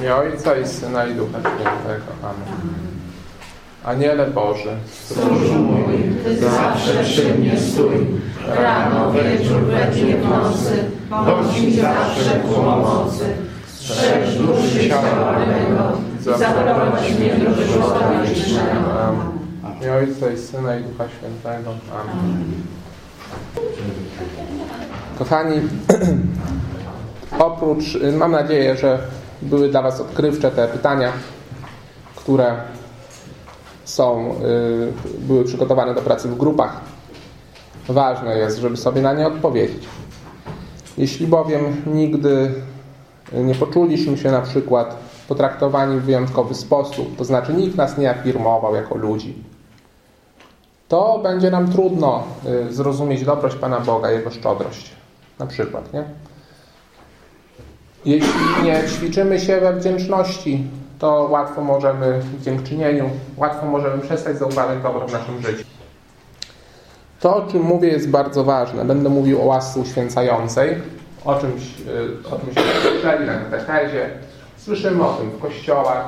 imię Ojca i Syna i Ducha Świętego. Amen. Aniele Boży, Stróżu mój, Ty zawsze przy mnie stój, rano, wieczór, we dnie, w nocy, bądź mi zawsze ku pomocy. Strzeż duszy ciała mego, zaprowadź mnie do żywota wiecznego. Amen. W imię Ojca i Syna i Ducha Świętego. Amen. Kochani, oprócz, mam nadzieję, że były dla Was odkrywcze te pytania, które są, y, były przygotowane do pracy w grupach. Ważne jest, żeby sobie na nie odpowiedzieć. Jeśli bowiem nigdy nie poczuliśmy się na przykład potraktowani w wyjątkowy sposób, to znaczy nikt nas nie afirmował jako ludzi, to będzie nam trudno y, zrozumieć dobroć Pana Boga, Jego szczodrość. Na przykład, nie? Jeśli nie ćwiczymy się we wdzięczności, to łatwo możemy w dziękczynieniu, łatwo możemy przestać zauważać dobro w naszym życiu. To, o czym mówię, jest bardzo ważne. Będę mówił o łasce uświęcającej, o czymś, y, o czymś słyszeli na katechezie, słyszymy o tym w kościołach.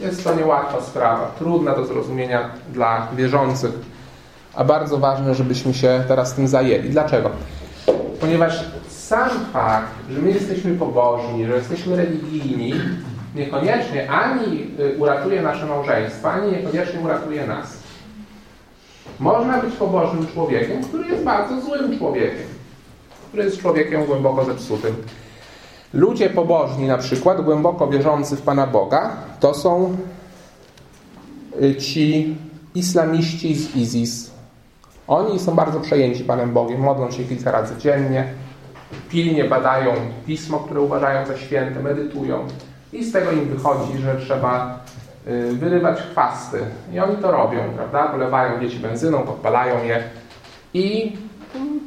Jest to niełatwa sprawa, trudna do zrozumienia dla wierzących, a bardzo ważne, żebyśmy się teraz tym zajęli. Dlaczego? Ponieważ sam fakt, że my jesteśmy pobożni, że jesteśmy religijni, niekoniecznie ani y, uratuje nasze małżeństwo, ani niekoniecznie uratuje nas. Można być pobożnym człowiekiem, który jest bardzo złym człowiekiem, który jest człowiekiem głęboko zepsutym. Ludzie pobożni, na przykład głęboko wierzący w Pana Boga, to są y, ci islamiści z ISIS. Oni są bardzo przejęci Panem Bogiem, modlą się kilka razy dziennie, pilnie badają pismo, które uważają za święte, medytują i z tego im wychodzi, że trzeba y, wyrywać chwasty. I oni to robią, prawda? Polewają dzieci benzyną, podpalają je i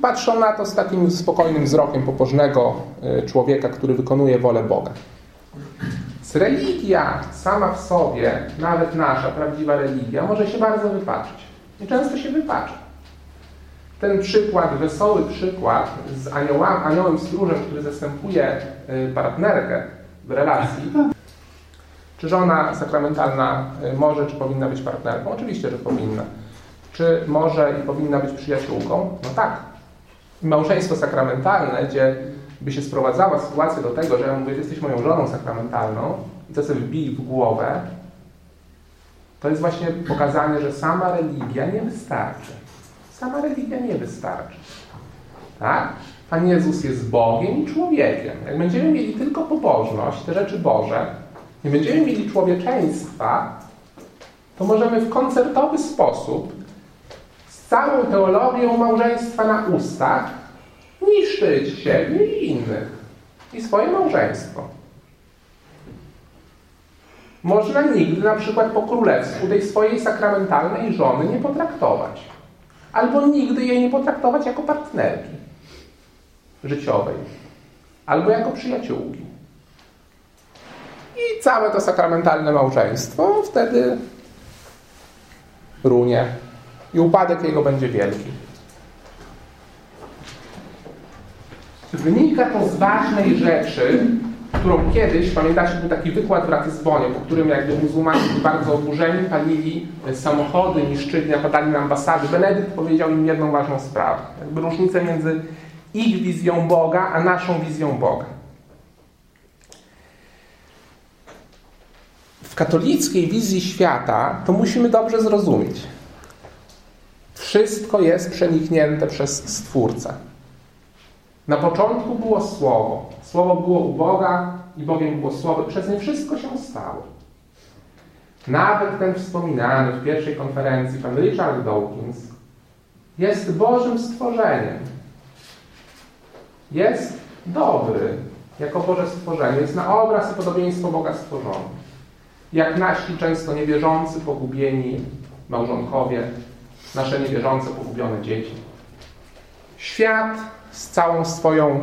patrzą na to z takim spokojnym wzrokiem pobożnego y, człowieka, który wykonuje wolę Boga. Religia sama w sobie, nawet nasza prawdziwa religia, może się bardzo wypaczyć. I często się wypacza. Ten przykład, wesoły przykład z aniołem, aniołem stróżem, który zastępuje y, partnerkę w relacji, czy żona sakramentalna y, może, czy powinna być partnerką? Oczywiście, że powinna. Czy może i powinna być przyjaciółką? No tak. Małżeństwo sakramentalne, gdzie by się sprowadzała sytuacja do tego, że ja mówię, jesteś moją żoną sakramentalną i to sobie wbij w głowę, to jest właśnie pokazanie, że sama religia nie wystarczy. Sama religia nie wystarczy. Tak? Pan Jezus jest Bogiem i człowiekiem. Jak będziemy mieli tylko pobożność, te rzeczy Boże, nie będziemy mieli człowieczeństwa, to możemy w koncertowy sposób z całą teologią małżeństwa na ustach niszczyć siebie i innych i swoje małżeństwo. Można nigdy na przykład po królewsku tej swojej sakramentalnej żony nie potraktować. Albo nigdy jej nie potraktować jako partnerki życiowej. Albo jako przyjaciółki. I całe to sakramentalne małżeństwo wtedy runie. I upadek jego będzie wielki. Wynika to z ważnej rzeczy, którą kiedyś, pamiętacie, był taki wykład w Ratyzbonie, po którym jakby muzułmanie byli bardzo oburzeni, palili samochody, niszczyli, napadali na ambasady. Benedykt powiedział im jedną ważną sprawę. Jakby różnicę między ich wizją Boga, a naszą wizją Boga. W katolickiej wizji świata to musimy dobrze zrozumieć. Wszystko jest przeniknięte przez Stwórcę. Na początku było Słowo. Słowo było u Boga i Bogiem było Słowo. Przez nie wszystko się stało. Nawet ten wspominany w pierwszej konferencji pan Richard Dawkins jest Bożym stworzeniem. Jest dobry jako Boże stworzenie. Jest na obraz i podobieństwo Boga stworzony. Jak nasi często niewierzący, pogubieni małżonkowie, nasze niewierzące, pogubione dzieci. Świat z całą swoją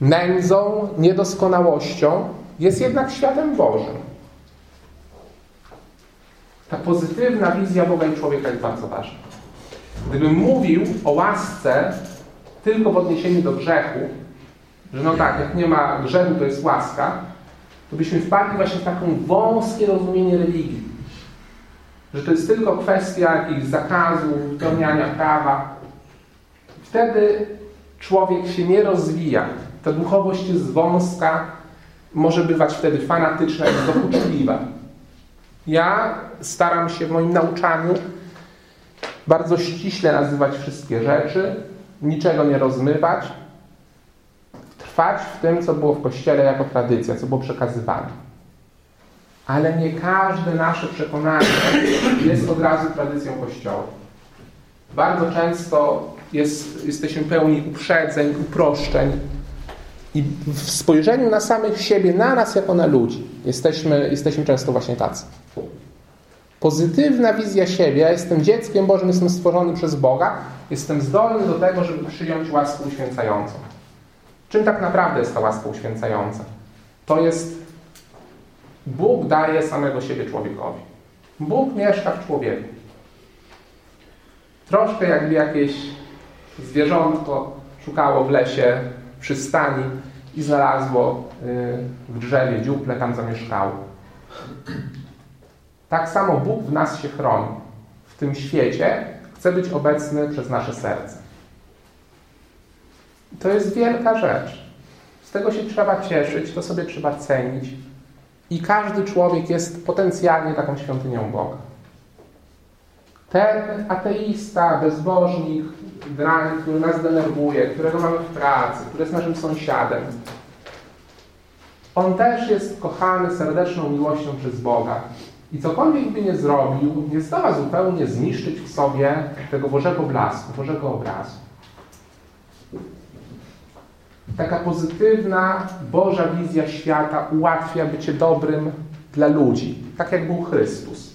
nędzą, niedoskonałością jest jednak światem Bożym. Ta pozytywna wizja Boga i człowieka jest bardzo ważna. Gdybym mówił o łasce tylko w odniesieniu do grzechu, że no tak, jak nie ma grzechu, to jest łaska, to byśmy wpadli właśnie w taką wąskie rozumienie religii. Że to jest tylko kwestia jakichś zakazów, wypełniania prawa. Wtedy człowiek się nie rozwija. Ta duchowość jest wąska, może bywać wtedy fanatyczna i dokuczliwa. Ja staram się w moim nauczaniu bardzo ściśle nazywać wszystkie rzeczy, niczego nie rozmywać, trwać w tym, co było w Kościele jako tradycja, co było przekazywane. Ale nie każde nasze przekonanie jest od razu tradycją Kościoła. Bardzo często jest, jesteśmy pełni uprzedzeń, uproszczeń i w spojrzeniu na samych siebie, na nas jako na ludzi, jesteśmy, jesteśmy często właśnie tacy. Pozytywna wizja siebie, jestem dzieckiem Bożym, jestem stworzony przez Boga, jestem zdolny do tego, żeby przyjąć łaskę uświęcającą. Czym tak naprawdę jest ta łaska uświęcająca? To jest Bóg daje samego siebie człowiekowi. Bóg mieszka w człowieku. Troszkę jakby jakieś zwierzątko szukało w lesie przystani i znalazło y, w drzewie dziuple, tam zamieszkało. Tak samo Bóg w nas się chroni. W tym świecie chce być obecny przez nasze serce. To jest wielka rzecz. Z tego się trzeba cieszyć, to sobie trzeba cenić. I każdy człowiek jest potencjalnie taką świątynią Boga. Ten ateista, bezbożnik, drań, który nas denerwuje, którego mamy w pracy, który jest naszym sąsiadem, on też jest kochany serdeczną miłością przez Boga. I cokolwiek by nie zrobił, nie zdoła zupełnie zniszczyć w sobie tego Bożego blasku, Bożego obrazu. Taka pozytywna Boża wizja świata ułatwia bycie dobrym dla ludzi, tak jak był Chrystus.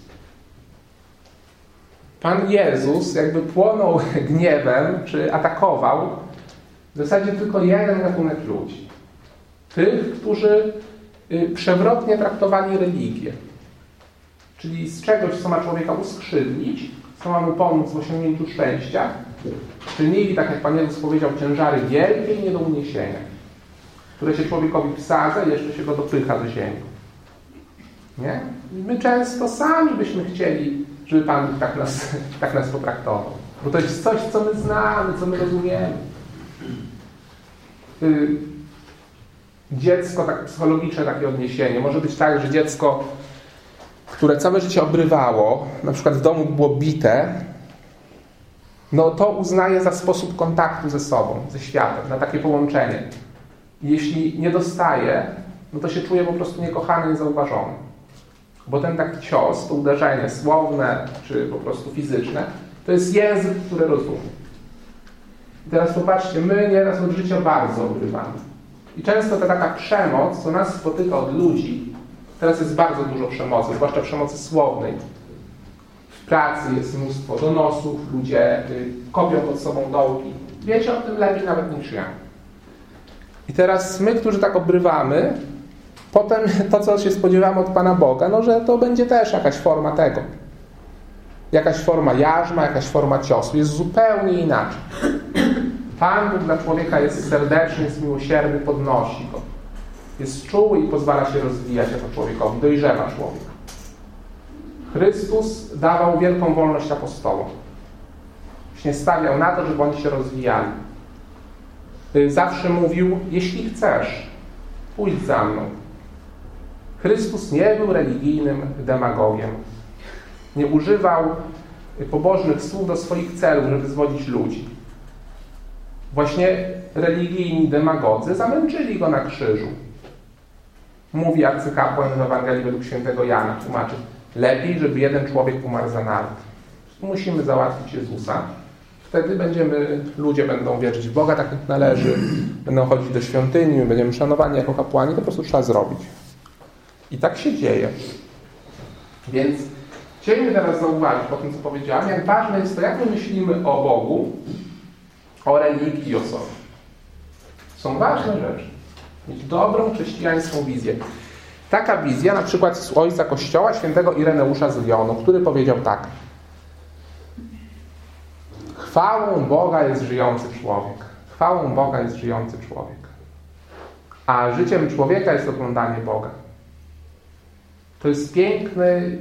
Pan Jezus jakby płonął gniewem, czy atakował w zasadzie tylko jeden gatunek ludzi. Tych, którzy y, przewrotnie traktowali religię. Czyli z czegoś, co ma człowieka uskrzydlić, co ma mu pomóc w osiągnięciu szczęścia, czynili, tak jak Pan Jezus powiedział, ciężary wielkie i nie do uniesienia, które się człowiekowi wsadza i jeszcze się go dopycha do ziemi. Nie? my często sami byśmy chcieli, żeby Pan tak nas, tak nas potraktował. Bo to jest coś, co my znamy, co my rozumiemy. Y, dziecko, tak psychologiczne takie odniesienie. Może być tak, że dziecko które całe życie obrywało, na przykład w domu było bite, no to uznaje za sposób kontaktu ze sobą, ze światem, na takie połączenie. Jeśli nie dostaje, no to się czuje po prostu niekochany, niezauważony. Bo ten taki cios, to uderzenie słowne czy po prostu fizyczne, to jest język, który rozumie. I teraz popatrzcie, my nieraz od życia bardzo obrywamy. I często ta taka przemoc, co nas spotyka od ludzi, Teraz jest bardzo dużo przemocy, zwłaszcza przemocy słownej. W pracy jest mnóstwo donosów, ludzie y, kopią pod sobą dołki. Wiecie o tym lepiej nawet niż ja. I teraz my, którzy tak obrywamy, potem to, co się spodziewamy od Pana Boga, no że to będzie też jakaś forma tego. Jakaś forma jarzma, jakaś forma ciosu. Jest zupełnie inaczej. Pan Bóg dla człowieka jest serdeczny, jest miłosierny, podnosi go. Jest czuły i pozwala się rozwijać jako człowiekowi. Dojrzewa człowiek. Chrystus dawał wielką wolność apostołom. Nie stawiał na to, żeby oni się rozwijali. Zawsze mówił, jeśli chcesz, pójdź za mną. Chrystus nie był religijnym demagogiem. Nie używał pobożnych słów do swoich celów, żeby zwodzić ludzi. Właśnie religijni demagodzy zamęczyli go na krzyżu mówi arcykapłan w Ewangelii według świętego Jana, tłumaczy, lepiej, żeby jeden człowiek umarł za naród. Musimy załatwić Jezusa. Wtedy będziemy, ludzie będą wierzyć w Boga tak jak należy, będą chodzić do świątyni, my będziemy szanowani jako kapłani, to po prostu trzeba zrobić. I tak się dzieje. Więc chcielibyśmy teraz zauważyć po tym, co powiedziałem, jak ważne jest to, jak my myślimy o Bogu, o religii i o sobie. Są ważne rzeczy. Mieć dobrą chrześcijańską wizję. Taka wizja na przykład z ojca Kościoła, świętego Ireneusza z Lyonu, który powiedział tak. Chwałą Boga jest żyjący człowiek. Chwałą Boga jest żyjący człowiek. A życiem człowieka jest oglądanie Boga. To jest piękny,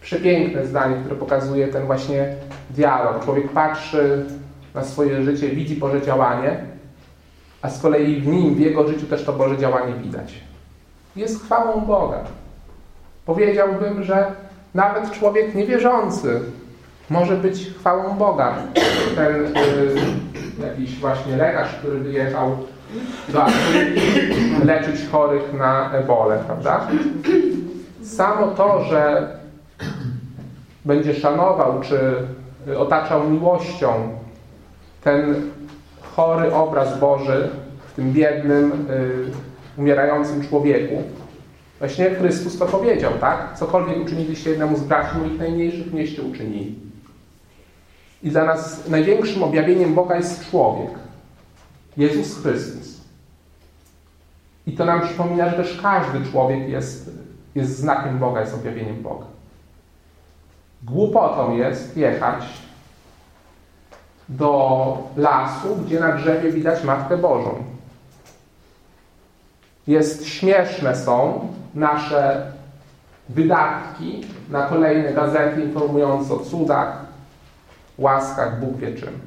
przepiękne zdanie, które pokazuje ten właśnie dialog. Człowiek patrzy na swoje życie, widzi Boże działanie, a z kolei w nim, w jego życiu też to Boże działanie widać. Jest chwałą Boga. Powiedziałbym, że nawet człowiek niewierzący może być chwałą Boga. Ten y, jakiś właśnie lekarz, który wyjechał do Afryki leczyć chorych na ebolę, prawda? Samo to, że będzie szanował czy otaczał miłością ten chory obraz Boży w tym biednym, y, umierającym człowieku. Właśnie Chrystus to powiedział, tak? Cokolwiek uczyniliście jednemu z braci moich najmniejszych, nieście uczynili. I dla nas największym objawieniem Boga jest człowiek. Jezus Chrystus. I to nam przypomina, że też każdy człowiek jest, jest znakiem Boga, jest objawieniem Boga. Głupotą jest jechać do lasu, gdzie na drzewie widać Matkę Bożą. Jest śmieszne są nasze wydatki na kolejne gazety informujące o cudach, łaskach, Bóg wie czym.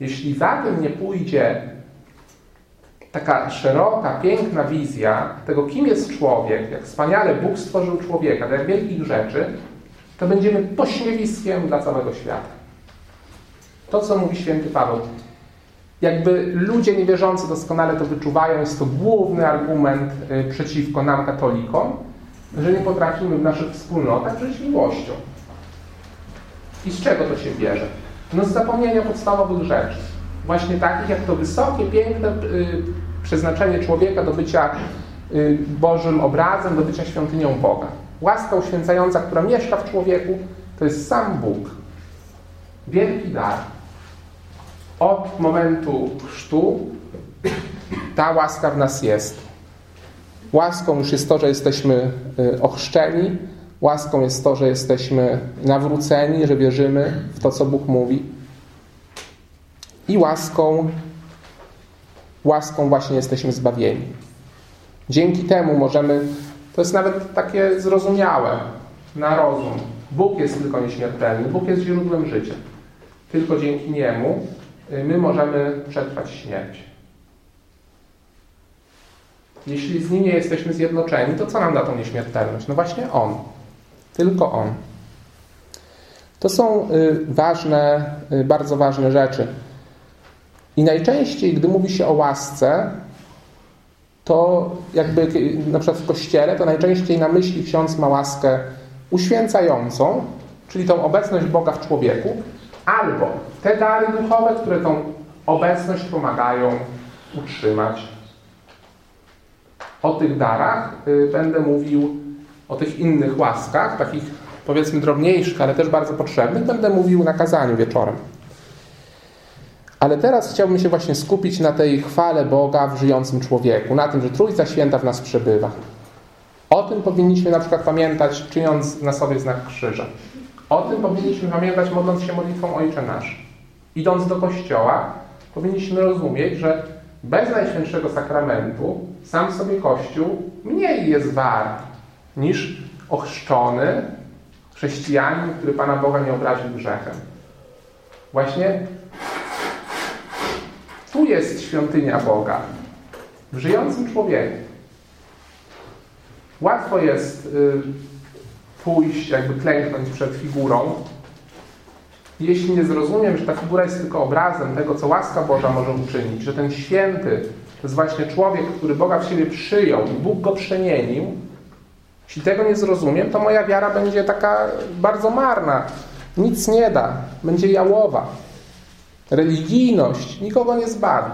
Jeśli za tym nie pójdzie taka szeroka, piękna wizja tego, kim jest człowiek, jak wspaniale Bóg stworzył człowieka, jak wielkich rzeczy, to będziemy pośmiewiskiem dla całego świata. To, co mówi święty Paweł. Jakby ludzie niewierzący doskonale to wyczuwają, jest to główny argument y, przeciwko nam, katolikom, że nie potrafimy w naszych wspólnotach żyć miłością. I z czego to się bierze? No z zapomnienia podstawowych rzeczy. Właśnie takich jak to wysokie, piękne y, przeznaczenie człowieka do bycia y, Bożym obrazem, do bycia świątynią Boga. Łaska uświęcająca, która mieszka w człowieku, to jest sam Bóg. Wielki dar. Od momentu chrztu ta łaska w nas jest. Łaską już jest to, że jesteśmy y, ochrzczeni, łaską jest to, że jesteśmy nawróceni, że wierzymy w to, co Bóg mówi. I łaską, łaską właśnie jesteśmy zbawieni. Dzięki temu możemy, to jest nawet takie zrozumiałe na rozum. Bóg jest tylko nieśmiertelny, Bóg jest źródłem życia. Tylko dzięki Niemu y, my możemy przetrwać śmierć. Jeśli z Nim nie jesteśmy zjednoczeni, to co nam da tą nieśmiertelność? No właśnie On. Tylko On. To są y, ważne, y, bardzo ważne rzeczy. I najczęściej, gdy mówi się o łasce, to jakby na przykład w kościele, to najczęściej na myśli ksiądz ma łaskę uświęcającą, czyli tą obecność Boga w człowieku, albo te dary duchowe, które tą obecność pomagają utrzymać. O tych darach y, będę mówił, o tych innych łaskach, takich powiedzmy drobniejszych, ale też bardzo potrzebnych, będę mówił na kazaniu wieczorem. Ale teraz chciałbym się właśnie skupić na tej chwale Boga w żyjącym człowieku, na tym, że Trójca Święta w nas przebywa. O tym powinniśmy na przykład pamiętać, czyniąc na sobie znak krzyża. O tym powinniśmy pamiętać, modląc się modlitwą Ojcze Nasz. Idąc do kościoła, powinniśmy rozumieć, że bez Najświętszego Sakramentu sam sobie Kościół mniej jest wart niż ochrzczony chrześcijanin, który Pana Boga nie obraził grzechem. Właśnie tu jest świątynia Boga, w żyjącym człowieku. Łatwo jest y, pójść, jakby klęknąć przed figurą, jeśli nie zrozumiem, że ta figura jest tylko obrazem tego, co łaska Boża może uczynić, że ten święty to jest właśnie człowiek, który Boga w siebie przyjął i Bóg go przemienił, jeśli tego nie zrozumiem, to moja wiara będzie taka bardzo marna. Nic nie da. Będzie jałowa. Religijność nikogo nie zbawi.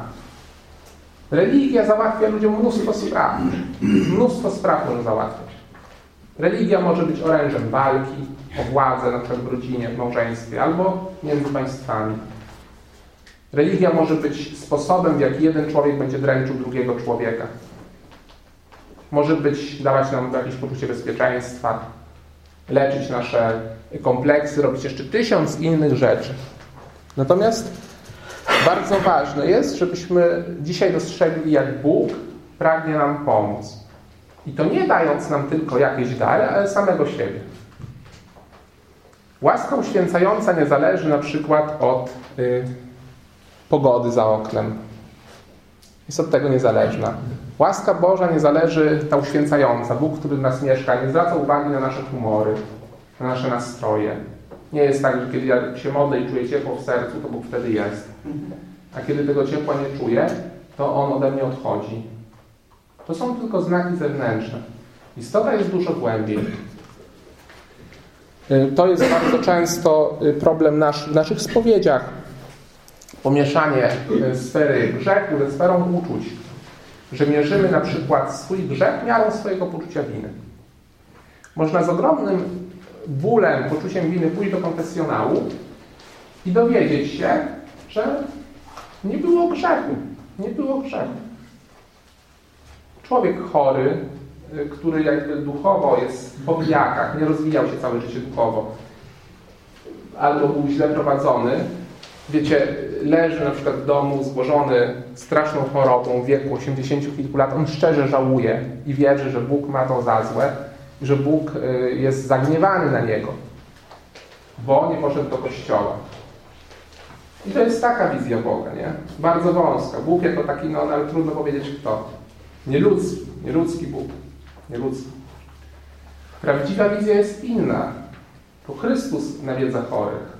Religia załatwia ludziom mnóstwo spraw. Mnóstwo spraw może załatwiać. Religia może być orężem walki o władzę, na przykład w rodzinie, w małżeństwie, albo między państwami. Religia może być sposobem, w jaki jeden człowiek będzie dręczył drugiego człowieka. Może być, dawać nam jakieś poczucie bezpieczeństwa, leczyć nasze kompleksy, robić jeszcze tysiąc innych rzeczy. Natomiast bardzo ważne jest, żebyśmy dzisiaj dostrzegli, jak Bóg pragnie nam pomóc. I to nie dając nam tylko jakieś dary, ale samego siebie. Łaska uświęcająca nie zależy na przykład od y, pogody za oknem. Jest od tego niezależna. Łaska Boża nie zależy, ta uświęcająca, Bóg, który w nas mieszka, nie zwraca uwagi na nasze humory, na nasze nastroje. Nie jest tak, że kiedy ja się modlę i czuję ciepło w sercu, to Bóg wtedy jest. A kiedy tego ciepła nie czuję, to On ode mnie odchodzi. To są tylko znaki zewnętrzne. Istota jest dużo głębiej. Y, to jest bardzo często y, problem nasz, w naszych spowiedziach. Pomieszanie y, sfery grzechu ze sferą uczuć. Że mierzymy na przykład swój grzech miarą swojego poczucia winy. Można z ogromnym bólem, poczuciem winy pójść do konfesjonału i dowiedzieć się, że nie było grzechu. Nie było grzechu. Człowiek chory, y, który jakby duchowo jest w powijakach, nie rozwijał się całe życie duchowo, albo był źle prowadzony, wiecie, leży na przykład w domu złożony straszną chorobą w wieku 80 kilku lat, on szczerze żałuje i wierzy, że Bóg ma to za złe, że Bóg y, jest zagniewany na niego, bo nie poszedł do kościoła. I to jest taka wizja Boga, nie? Bardzo wąska. Bóg jako taki, no ale trudno powiedzieć kto. Nieludzki, nieludzki Bóg. Nieludzki. Prawdziwa wizja jest inna. To Chrystus nawiedza chorych.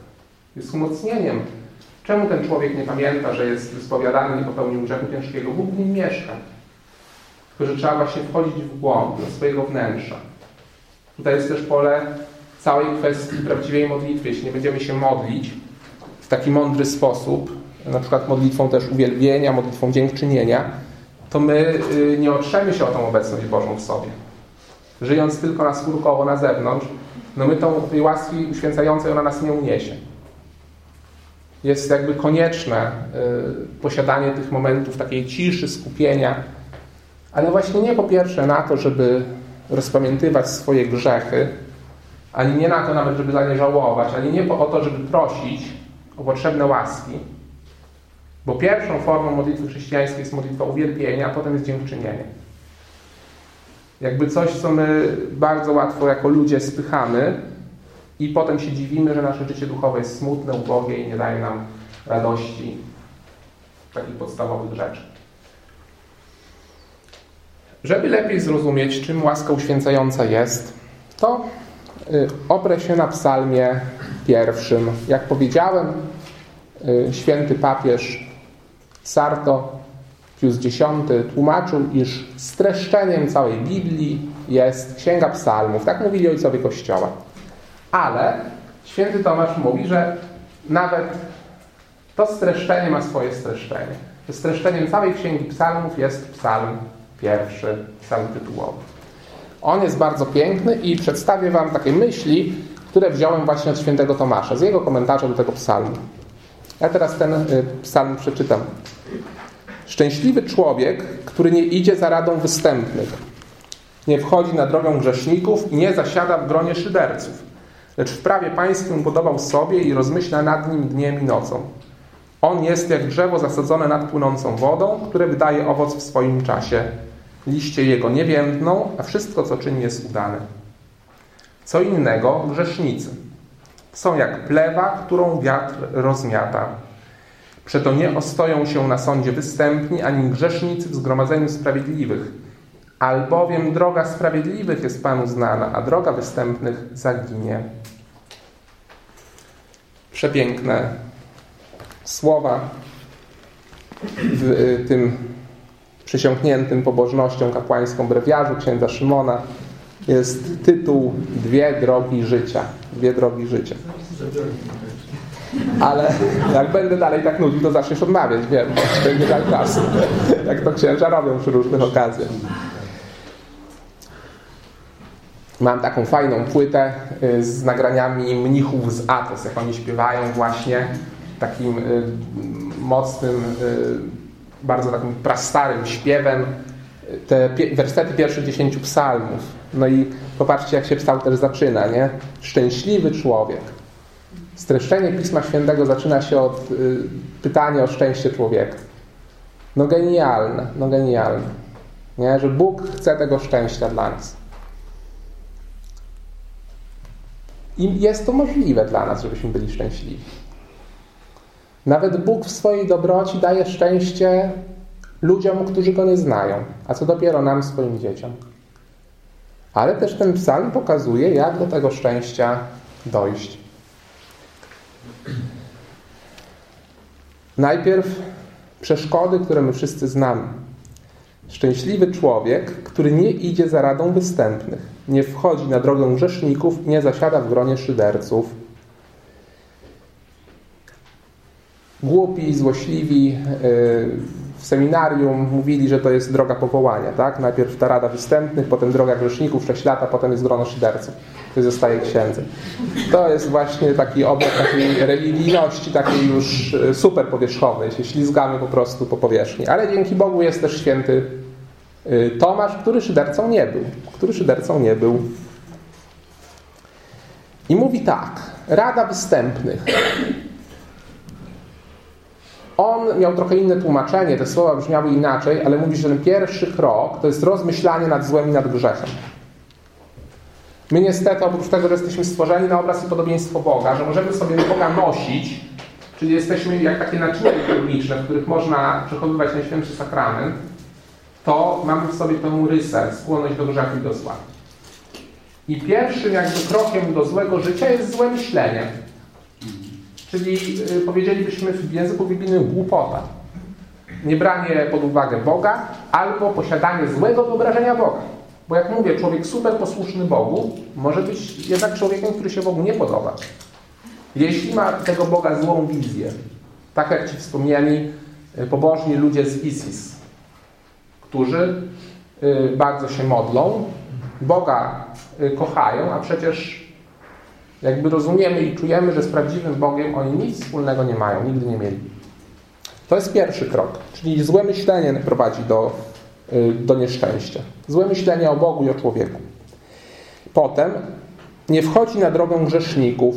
Jest umocnieniem. Czemu ten człowiek nie pamięta, że jest wyspowiadany, nie popełnił grzechu ciężkiego? Bóg w nim mieszka. Tylko, że trzeba właśnie wchodzić w głąb, do swojego wnętrza. Tutaj jest też pole całej kwestii prawdziwej modlitwy. Jeśli nie będziemy się modlić taki mądry sposób, na przykład modlitwą też uwielbienia, modlitwą dziękczynienia, to my y, nie otrzemy się o tą obecność Bożą w sobie. Żyjąc tylko na skórkowo, na zewnątrz, no my tą, tej łaski uświęcającej ona nas nie uniesie. Jest jakby konieczne y, posiadanie tych momentów takiej ciszy, skupienia, ale właśnie nie po pierwsze na to, żeby rozpamiętywać swoje grzechy, ani nie na to nawet, żeby za nie żałować, ani nie po to, żeby prosić o potrzebne łaski, bo pierwszą formą modlitwy chrześcijańskiej jest modlitwa uwielbienia, a potem jest dziękczynienie. Jakby coś, co my bardzo łatwo jako ludzie spychamy i potem się dziwimy, że nasze życie duchowe jest smutne, ubogie i nie daje nam radości takich podstawowych rzeczy. Żeby lepiej zrozumieć, czym łaska uświęcająca jest, to oprę się na psalmie pierwszym. Jak powiedziałem, y, święty papież Sarto Pius X tłumaczył, iż streszczeniem całej Biblii jest Księga Psalmów. Tak mówili ojcowie Kościoła. Ale święty Tomasz mówi, że nawet to streszczenie ma swoje streszczenie. Streszczeniem całej Księgi Psalmów jest psalm pierwszy, psalm tytułowy. On jest bardzo piękny i przedstawię Wam takie myśli, które wziąłem właśnie od świętego Tomasza, z jego komentarza do tego psalmu. Ja teraz ten y, psalm przeczytam. Szczęśliwy człowiek, który nie idzie za radą występnych, nie wchodzi na drogę grzeszników i nie zasiada w gronie szyderców, lecz w prawie pańskim podobał sobie i rozmyśla nad nim dniem i nocą. On jest jak drzewo zasadzone nad płynącą wodą, które wydaje owoc w swoim czasie. Liście jego nie więdną, a wszystko, co czyni, jest udane. Co innego grzesznicy. Są jak plewa, którą wiatr rozmiata. Przeto nie ostoją się na sądzie występni, ani grzesznicy w zgromadzeniu sprawiedliwych. Albowiem droga sprawiedliwych jest Panu znana, a droga występnych zaginie. Przepiękne słowa w y, tym przysiągniętym pobożnością kapłańską brewiarzu księdza Szymona jest tytuł Dwie drogi życia. Dwie drogi życia. Ale jak będę dalej tak nudził, to zaczniesz odmawiać, wiem, będzie tak czasu. Jak to księża robią przy różnych okazjach. Mam taką fajną płytę y, z nagraniami mnichów z Atos, jak oni śpiewają właśnie takim y, mocnym, y, bardzo takim prastarym śpiewem te wersety pierwszych dziesięciu psalmów. No i popatrzcie, jak się psalm też zaczyna, nie? Szczęśliwy człowiek. Streszczenie Pisma Świętego zaczyna się od y, pytania o szczęście człowieka. No genialne, no genialne. Nie? Że Bóg chce tego szczęścia dla nas. I jest to możliwe dla nas, żebyśmy byli szczęśliwi. Nawet Bóg w swojej dobroci daje szczęście ludziom, którzy Go nie znają, a co dopiero nam, swoim dzieciom. Ale też ten psalm pokazuje, jak do tego szczęścia dojść. Najpierw przeszkody, które my wszyscy znamy. Szczęśliwy człowiek, który nie idzie za radą występnych, nie wchodzi na drogę grzeszników, nie zasiada w gronie szyderców. Głupi, złośliwi yy, w seminarium mówili, że to jest droga powołania. Tak? Najpierw ta rada występnych, potem droga grzeszników, sześć lata, potem jest grono szyderców. To zostaje księdzem. To jest właśnie taki obraz takiej religijności, takiej już yy, super powierzchownej. Się ślizgamy po prostu po powierzchni. Ale dzięki Bogu jest też święty yy, Tomasz, który szydercą nie był. Który szydercą nie był. I mówi tak. Rada występnych. On miał trochę inne tłumaczenie, te słowa brzmiały inaczej, ale mówi, że ten pierwszy krok to jest rozmyślanie nad złem i nad grzechem. My niestety, oprócz tego, że jesteśmy stworzeni na obraz i podobieństwo Boga, że możemy sobie Boga nosić, czyli jesteśmy jak takie naczynia liturgiczne, w których można przechowywać Najświętszy Sakrament, to mamy w sobie tę rysę, skłonność do grzechu i do zła. I pierwszym jakby krokiem do złego życia jest złe myślenie. Czyli y, powiedzielibyśmy w języku biblijnym głupota. Niebranie pod uwagę Boga albo posiadanie złego wyobrażenia Boga. Bo jak mówię, człowiek super posłuszny Bogu może być jednak człowiekiem, który się Bogu nie podoba. Jeśli ma tego Boga złą wizję, tak jak Ci wspomnieli y, pobożni ludzie z ISIS, którzy y, bardzo się modlą, Boga kochają, a przecież jakby rozumiemy i czujemy, że z prawdziwym Bogiem oni nic wspólnego nie mają, nigdy nie mieli. To jest pierwszy krok, czyli złe myślenie prowadzi do, y, do nieszczęścia. Złe myślenie o Bogu i o człowieku. Potem nie wchodzi na drogę grzeszników,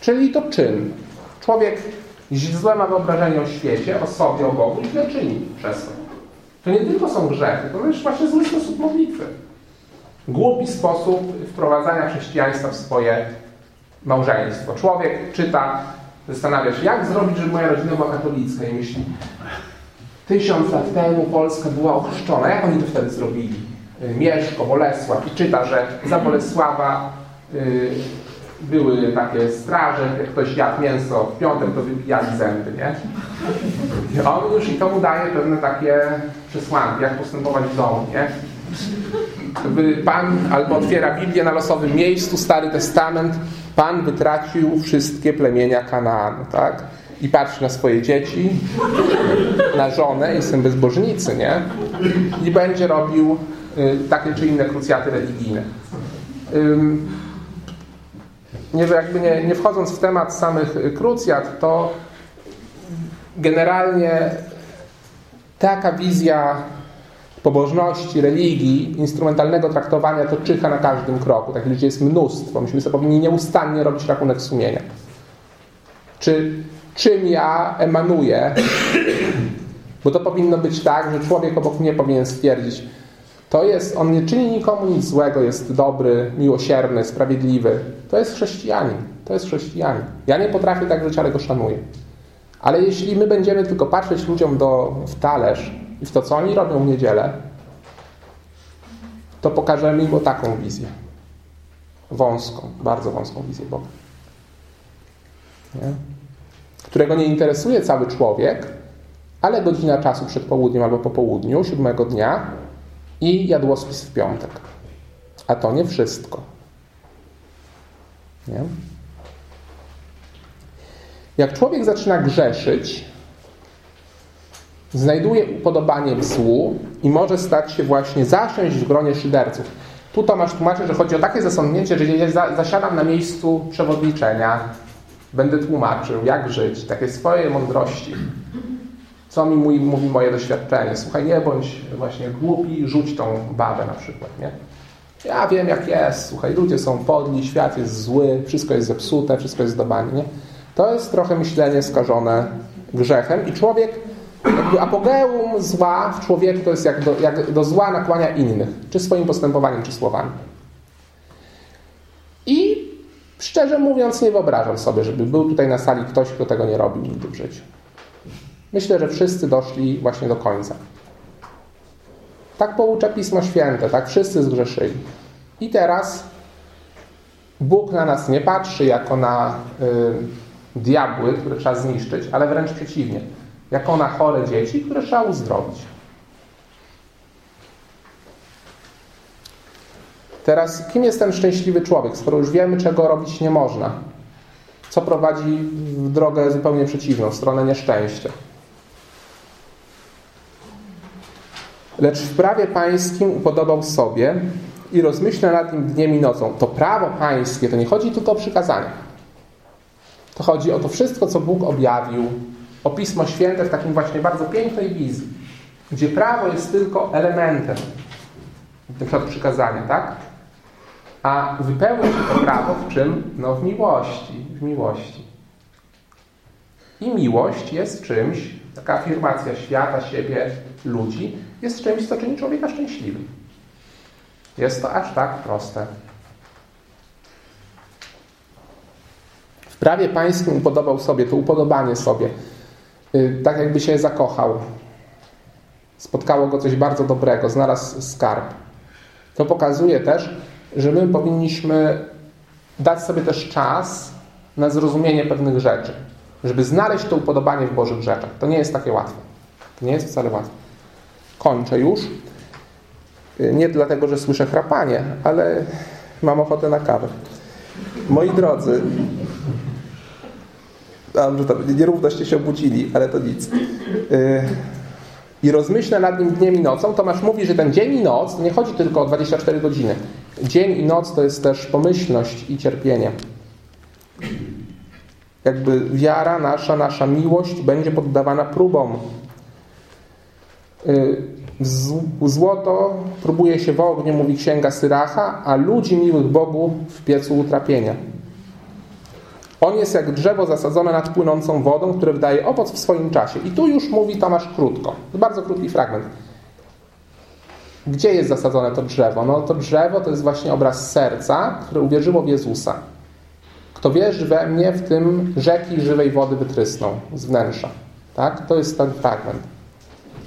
czyli to czyn. Człowiek złe ma wyobrażenie o świecie, o sobie, o Bogu i źle czyni przez to. To nie tylko są grzechy, to też właśnie zły sposób modlitwy głupi sposób wprowadzania chrześcijaństwa w swoje małżeństwo. Człowiek czyta, zastanawia się, jak zrobić, żeby moja rodzina była katolicka i myśli, tysiąc lat temu Polska była ochrzczona. Jak oni to wtedy zrobili? Y, Mieszko, Bolesław i czyta, że za Bolesława y, były takie straże, jak ktoś jadł mięso w piątek, to wybijali zęby, nie? I on już i to mu daje pewne takie przesłanki, jak postępować w domu, nie? Pan albo otwiera Biblię na losowym miejscu, Stary Testament, Pan wytracił wszystkie plemienia Kanaanu, tak? I patrzy na swoje dzieci, na żonę, jestem bezbożnicy, nie? I będzie robił y, takie czy inne krucjaty religijne. nie, jakby nie, nie wchodząc w temat samych krucjat, to generalnie taka wizja pobożności, religii, instrumentalnego traktowania to czyha na każdym kroku. Takich ludzi jest mnóstwo. Myśmy sobie powinni nieustannie robić rachunek sumienia. Czy czym ja emanuję? Bo to powinno być tak, że człowiek obok mnie powinien stwierdzić, to jest, on nie czyni nikomu nic złego, jest dobry, miłosierny, sprawiedliwy. To jest chrześcijanin. To jest chrześcijanin. Ja nie potrafię tak żyć, ale go szanuję. Ale jeśli my będziemy tylko patrzeć ludziom do, w talerz i w to, co oni robią w niedzielę, to pokażemy im o taką wizję. Wąską, bardzo wąską wizję Boga. Nie? Którego nie interesuje cały człowiek, ale godzina czasu przed południem albo po południu, siódmego dnia i jadłospis w piątek. A to nie wszystko. Nie? Jak człowiek zaczyna grzeszyć, znajduje upodobanie w złu i może stać się właśnie zasiąść w gronie szyderców. Tu Tomasz tłumaczy, że chodzi o takie zasądnięcie, że ja zasiadam na miejscu przewodniczenia, będę tłumaczył, jak żyć, takie swoje mądrości. Co mi mówi, mówi moje doświadczenie. Słuchaj, nie bądź właśnie głupi, rzuć tą babę na przykład, nie? Ja wiem, jak jest. Słuchaj, ludzie są podli, świat jest zły, wszystko jest zepsute, wszystko jest zdobanie, nie? To jest trochę myślenie skażone grzechem i człowiek jakby apogeum zła w człowieku to jest jak do, jak do zła nakłania innych, czy swoim postępowaniem, czy słowami. I szczerze mówiąc, nie wyobrażam sobie, żeby był tutaj na sali ktoś, kto tego nie robił nigdy w życiu. Myślę, że wszyscy doszli właśnie do końca. Tak poucza Pismo Święte, tak wszyscy zgrzeszyli. I teraz Bóg na nas nie patrzy jako na y, diabły, które trzeba zniszczyć, ale wręcz przeciwnie, jako na chore dzieci, które trzeba uzdrowić. Teraz, kim jest ten szczęśliwy człowiek, skoro już wiemy, czego robić nie można? Co prowadzi w drogę zupełnie przeciwną, w stronę nieszczęścia? Lecz w prawie pańskim upodobał sobie i rozmyśla nad nim dniem i nocą. To prawo pańskie, to nie chodzi tylko o przykazania. To chodzi o to wszystko, co Bóg objawił, o Pismo Święte w takim właśnie bardzo pięknej wizji, gdzie prawo jest tylko elementem, na przykład przykazania, tak? A wypełnia się to prawo w czym? No w miłości, w miłości. I miłość jest czymś, taka afirmacja świata, siebie, ludzi, jest czymś, co czyni człowieka szczęśliwym. Jest to aż tak proste. W prawie pańskim upodobał sobie to upodobanie sobie, tak jakby się zakochał. Spotkało go coś bardzo dobrego, znalazł skarb. To pokazuje też, że my powinniśmy dać sobie też czas na zrozumienie pewnych rzeczy, żeby znaleźć to upodobanie w Bożych rzeczach. To nie jest takie łatwe. To nie jest wcale łatwe. Kończę już. Nie dlatego, że słyszę chrapanie, ale mam ochotę na kawę. Moi drodzy, Dobrze, to nierówności się obudzili, ale to nic. Y, I rozmyślę nad nim dniem i nocą. Tomasz mówi, że ten dzień i noc nie chodzi tylko o 24 godziny. Dzień i noc to jest też pomyślność i cierpienie. Jakby wiara nasza, nasza miłość będzie poddawana próbom. Y, złoto próbuje się w ogniu, mówi księga Syracha, a ludzi miłych Bogu w piecu utrapienia. On jest jak drzewo zasadzone nad płynącą wodą, które wydaje owoc w swoim czasie. I tu już mówi Tomasz krótko. Bardzo krótki fragment. Gdzie jest zasadzone to drzewo? No to drzewo to jest właśnie obraz serca, które uwierzyło w Jezusa. Kto wierzy we mnie, w tym rzeki żywej wody wytrysną z wnętrza. Tak? To jest ten fragment.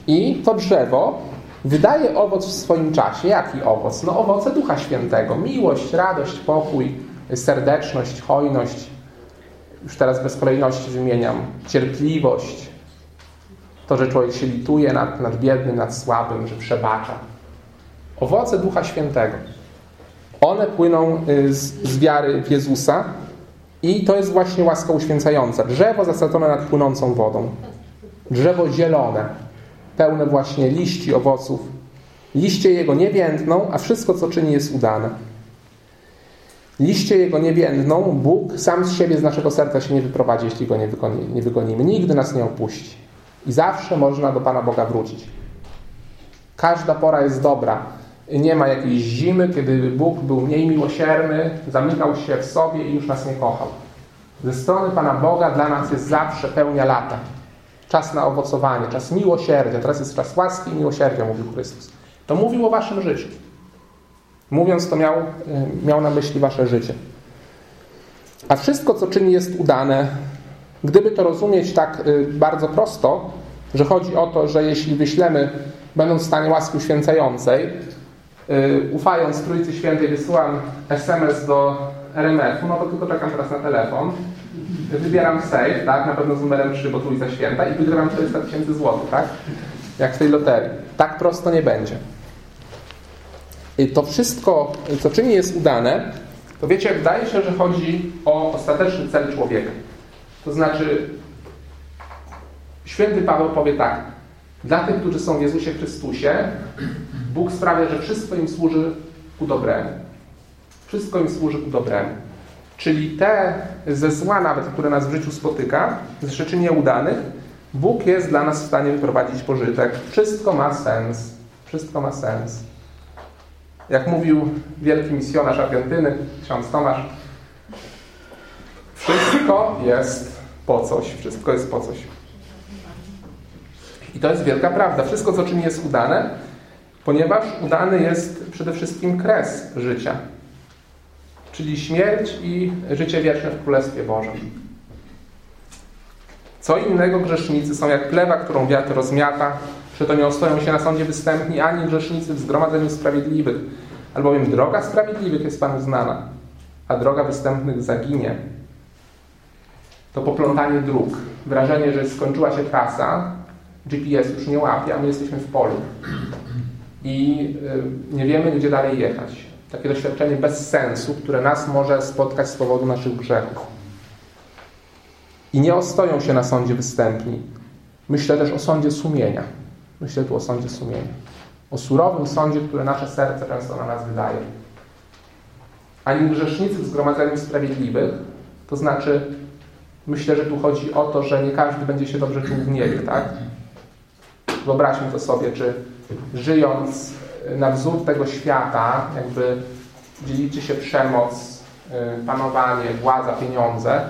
I to drzewo wydaje owoc w swoim czasie. Jaki owoc? No owoce Ducha Świętego. Miłość, radość, pokój, serdeczność, hojność, już teraz bez kolejności wymieniam, cierpliwość, to, że człowiek się lituje nad, nad biednym, nad słabym, że przebacza. Owoce Ducha Świętego. One płyną y, z, z wiary w Jezusa i to jest właśnie łaska uświęcająca. Drzewo zasadzone nad płynącą wodą. Drzewo zielone, pełne właśnie liści, owoców. Liście jego nie więdną, a wszystko, co czyni, jest udane. Liście Jego nie więdną, Bóg sam z siebie, z naszego serca się nie wyprowadzi, jeśli Go nie, nie wygonimy. Nigdy nas nie opuści. I zawsze można do Pana Boga wrócić. Każda pora jest dobra. Nie ma jakiejś zimy, kiedy Bóg był mniej miłosierny, zamykał się w sobie i już nas nie kochał. Ze strony Pana Boga dla nas jest zawsze pełnia lata. Czas na owocowanie, czas miłosierdzia. Teraz jest czas łaski i miłosierdzia, mówił Chrystus. To mówił o Waszym życiu. Mówiąc to miał, e, miał na myśli wasze życie. A wszystko, co czyni, jest udane. Gdyby to rozumieć tak e, bardzo prosto, że chodzi o to, że jeśli wyślemy, będąc w stanie łaski uświęcającej, e, ufając Trójcy Świętej, wysyłam SMS do RMF-u, no to tylko czekam teraz na telefon, wybieram safe, tak, na pewno z numerem 3, bo Trójca Święta i wygrywam 400 tysięcy złotych, tak, jak w tej loterii. Tak prosto nie będzie to wszystko, co czyni, jest udane, to wiecie, wydaje się, że chodzi o ostateczny cel człowieka. To znaczy, święty Paweł powie tak, dla tych, którzy są w Jezusie Chrystusie, Bóg sprawia, że wszystko im służy ku dobremu. Wszystko im służy ku dobremu. Czyli te ze zła nawet, które nas w życiu spotyka, z rzeczy nieudanych, Bóg jest dla nas w stanie wyprowadzić pożytek. Wszystko ma sens. Wszystko ma sens. Jak mówił wielki misjonarz Argentyny, ksiądz Tomasz, wszystko jest po coś. Wszystko jest po coś. I to jest wielka prawda. Wszystko, co czyni, jest udane, ponieważ udany jest przede wszystkim kres życia, czyli śmierć i życie wieczne w Królestwie Bożym. Co innego grzesznicy są jak plewa, którą wiatr rozmiata, że to nie ostoją się na sądzie występni ani grzesznicy w zgromadzeniu sprawiedliwych, albowiem droga sprawiedliwych jest Panu znana, a droga występnych zaginie. To poplątanie dróg, wrażenie, że skończyła się trasa, GPS już nie łapie, a my jesteśmy w polu i y, nie wiemy, gdzie dalej jechać. Takie doświadczenie bez sensu, które nas może spotkać z powodu naszych grzechów. I nie ostoją się na sądzie występni. Myślę też o sądzie sumienia. Myślę tu o sądzie sumienia. O surowym sądzie, który nasze serce często na nas wydaje. Ani grzesznicy w zgromadzeniu sprawiedliwych, to znaczy, myślę, że tu chodzi o to, że nie każdy będzie się dobrze czuł w niebie, tak? Wyobraźmy to sobie, czy żyjąc na wzór tego świata, jakby dzielicie się przemoc, y, panowanie, władza, pieniądze,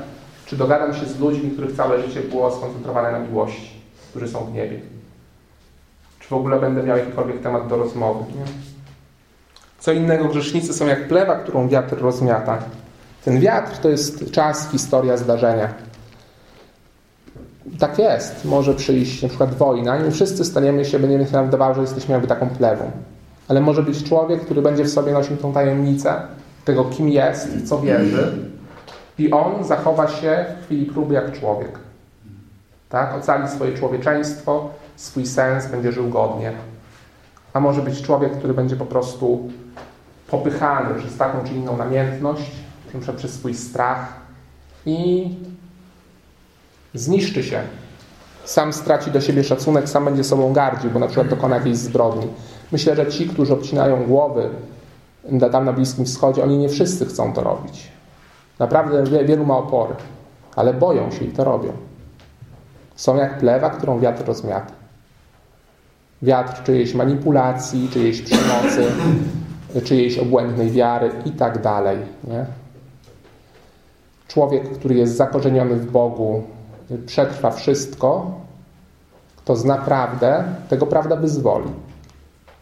czy dogadam się z ludźmi, których całe życie było skoncentrowane na miłości, którzy są w niebie? Czy w ogóle będę miał jakikolwiek temat do rozmowy? Nie? Co innego grzesznicy są jak plewa, którą wiatr rozmiata. Ten wiatr to jest czas, historia, zdarzenia. Tak jest. Może przyjść na przykład wojna i wszyscy staniemy się, będziemy się nam wydawało, że jesteśmy jakby taką plewą. Ale może być człowiek, który będzie w sobie nosił tą tajemnicę tego, kim jest, co wierzy i on zachowa się w chwili próby jak człowiek. Tak? Ocali swoje człowieczeństwo, swój sens, będzie żył godnie. A może być człowiek, który będzie po prostu popychany przez taką czy inną namiętność, przez swój strach i zniszczy się. Sam straci do siebie szacunek, sam będzie sobą gardził, bo na przykład dokona jakiejś zbrodni. Myślę, że ci, którzy obcinają głowy tam na Bliskim Wschodzie, oni nie wszyscy chcą to robić. Naprawdę wielu ma opory, ale boją się i to robią. Są jak plewa, którą wiatr rozmiata. Wiatr czyjejś manipulacji, czyjejś przemocy, czyjejś obłędnej wiary i tak dalej. Człowiek, który jest zakorzeniony w Bogu, przetrwa wszystko, kto zna prawdę, tego prawda wyzwoli.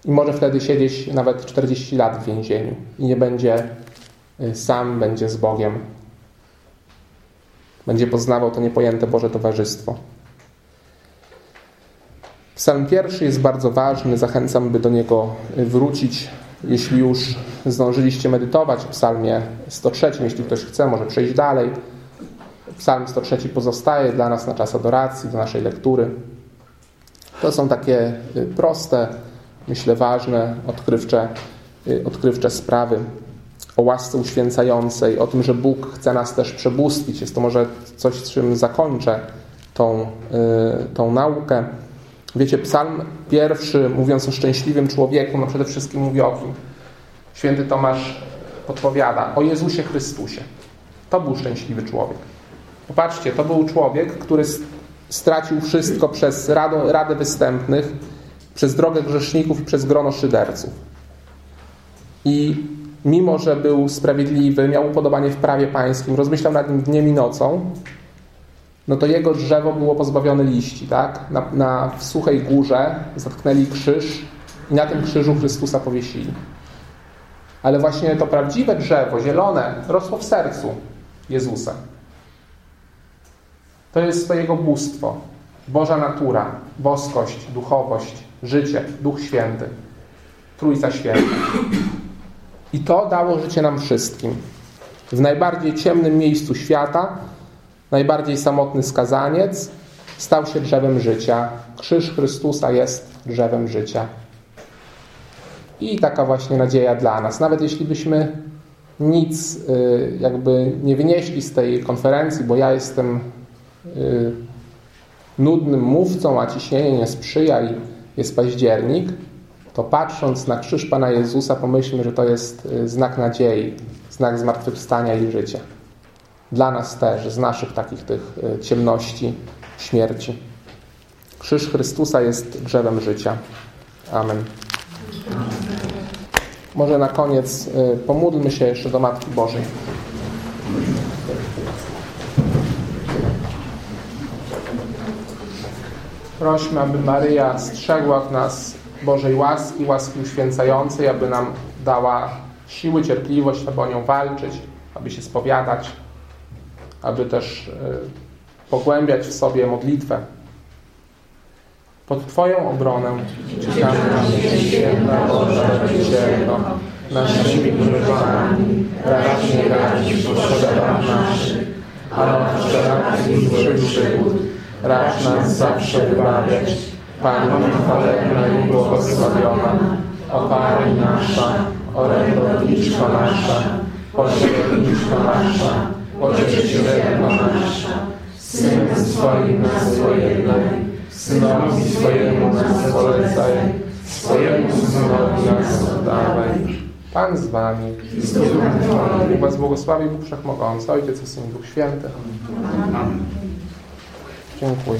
I może wtedy siedzieć nawet 40 lat w więzieniu i nie będzie y, sam, będzie z Bogiem. Będzie poznawał to niepojęte Boże towarzystwo. Psalm pierwszy jest bardzo ważny, zachęcam, by do niego wrócić. Jeśli już zdążyliście medytować w psalmie 103, jeśli ktoś chce, może przejść dalej. Psalm 103 pozostaje dla nas na czas adoracji, do naszej lektury. To są takie y, proste, myślę ważne, odkrywcze, y, odkrywcze sprawy o łasce uświęcającej, o tym, że Bóg chce nas też przebóstwić. Jest to może coś, czym zakończę tą, y, tą naukę. Wiecie, psalm pierwszy, mówiąc o szczęśliwym człowieku, no przede wszystkim mówi o kim? Święty Tomasz podpowiada o Jezusie Chrystusie. To był szczęśliwy człowiek. Popatrzcie, to był człowiek, który stracił wszystko przez radę, radę występnych, przez drogę grzeszników i przez grono szyderców. I mimo, że był sprawiedliwy, miał upodobanie w prawie pańskim, rozmyślał nad nim dniem i nocą, no to jego drzewo było pozbawione liści, tak? Na, na w suchej górze zatknęli krzyż i na tym krzyżu Chrystusa powiesili. Ale właśnie to prawdziwe drzewo, zielone, rosło w sercu Jezusa. To jest to Jego bóstwo, Boża natura, boskość, duchowość, życie, Duch Święty, Trójca Święta. I to dało życie nam wszystkim. W najbardziej ciemnym miejscu świata najbardziej samotny skazaniec stał się drzewem życia. Krzyż Chrystusa jest drzewem życia. I taka właśnie nadzieja dla nas. Nawet jeśli byśmy nic y, jakby nie wynieśli z tej konferencji, bo ja jestem y, nudnym mówcą, a ciśnienie nie sprzyja i jest październik, to patrząc na krzyż Pana Jezusa pomyślmy, że to jest y, znak nadziei, znak zmartwychwstania i życia. Dla nas też, z naszych takich tych ciemności, śmierci. Krzyż Chrystusa jest drzewem życia. Amen. Może na koniec y, pomódlmy się jeszcze do Matki Bożej. Prośmy, aby Maryja strzegła w nas Bożej łaski, łaski uświęcającej, aby nam dała siły, cierpliwość, aby o nią walczyć, aby się spowiadać, aby też y, pogłębiać w sobie modlitwę. Pod Twoją obronę czekamy na święta Boża Rodzicielko, naszymi grzechami, racz nie radzić potrzebach naszych, a od wszelakich złych przygód racz nas zawsze wybawiać. Pani chwalebna i błogosławiona, opara nasza, orędowniczko nasza, pośredniczko nasza, pocieszycielko nasza, Synem swoim nas pojednaj, Synowi swojemu nas polecaj, swojemu Synowi nas oddawaj. Pan z Wami. Niech Was błogosławi Bóg Wszechmogący, Ojciec Syn Duch Święty. Dziękuję.